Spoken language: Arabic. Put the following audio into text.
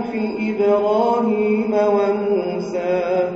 صحف إبراهيم وموسى